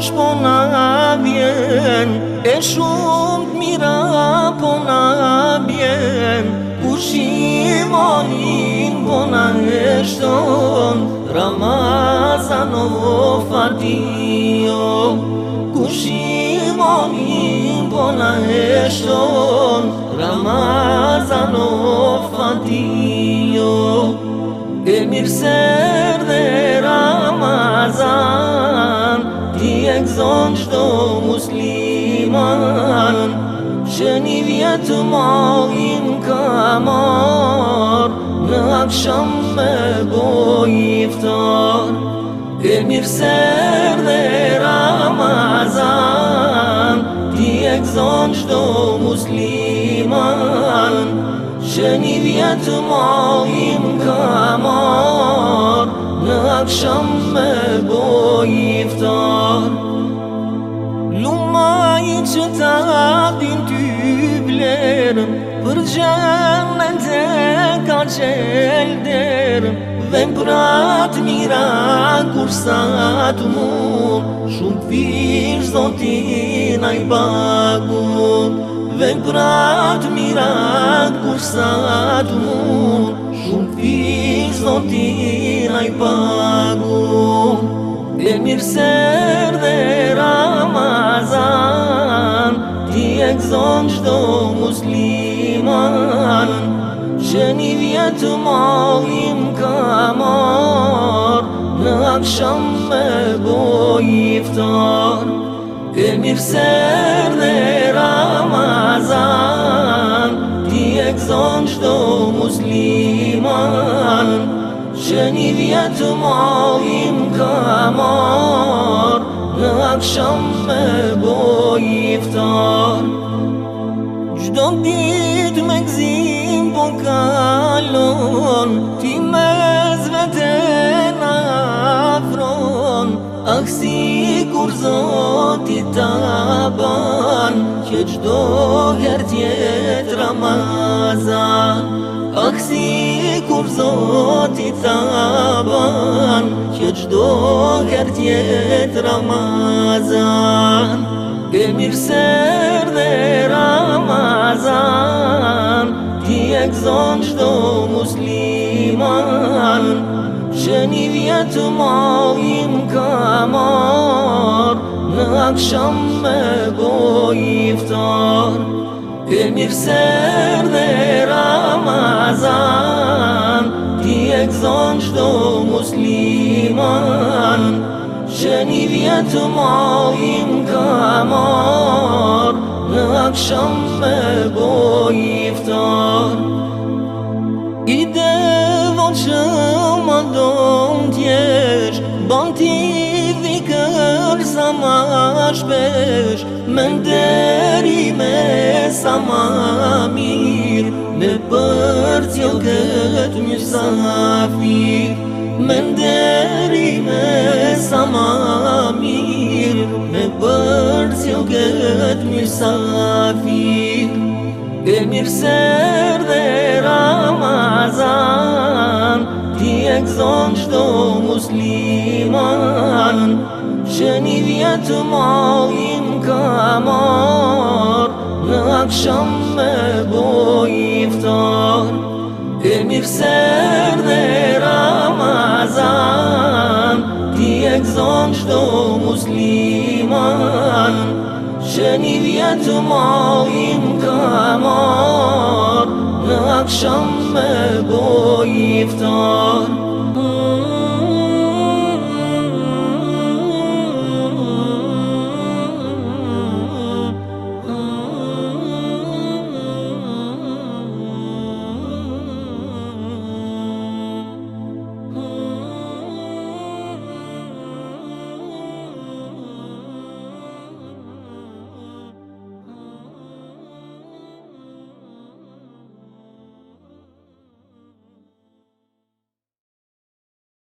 shkosh po, po, po na E shumë mira po na vjen Ku shimonin po na Ramazan o fatio Ku shimonin po na Ramazan o fatio E mirë serdhe zonë qdo musliman Që një vjetë magin ka marë Në akësham me bojiftar E mirëser dhe Ramazan Ti e këzon musliman Që një vjetë magin ka marë Në akësham me bojiftar E Lumaj që ta din ty blerë Për gjëmë të ka gjelderë Dhe më prat mira kur sa të mund Shumë fish zotin a i bakun Dhe mira kur sa të mund Shumë fish zotin a Demir serde Ramazan Tijek zonë gjdo musliman Që një vjetë malim ka marë Në aksham me iftar Demir serde Ramazan Tijek zonë gjdo musliman që një vjetëm ojim kamar në akshëm me boj iftar qdo ditë me gëzim po kalon ti me zve te na fron ak si kur zotit ta ban që qdo herët jetë Ramazan ti taban Që gjdo her Ramazan Ke mirë Ramazan diyek e do gjdo musliman Që një vjetë malim ka marë Në aksham me gojiftar Ke mirë ser Ramazan thonë qdo musliman Që një vjetë majim ka marë Në akësham me bojiftar I devon që Fjallë sa ma Më ndëri me samamir Me për cilë këtë një safir Më ndëri me samamir Me për cilë këtë një safir Dhe mirë serdhera egzonç do musliman Shënidjet malin ka mar Në aksham me boj iftar E mifser dhe Ramazan Ti egzon qdo Ceniliyet maim kamar Ne akşam ne bu iftar